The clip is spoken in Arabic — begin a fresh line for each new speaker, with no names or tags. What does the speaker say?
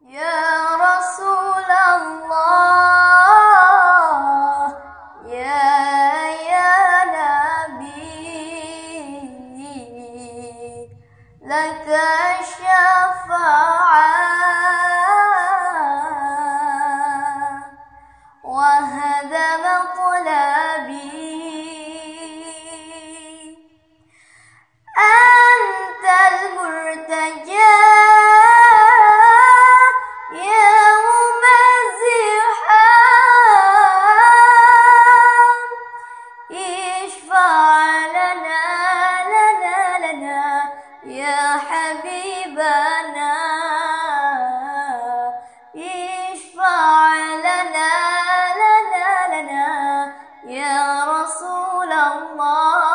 يا رسول الله يا يا نبي لك الشفاعة لنا لنا لنا يا حبيبنا اشفع لنا لنا لنا يا رسول الله.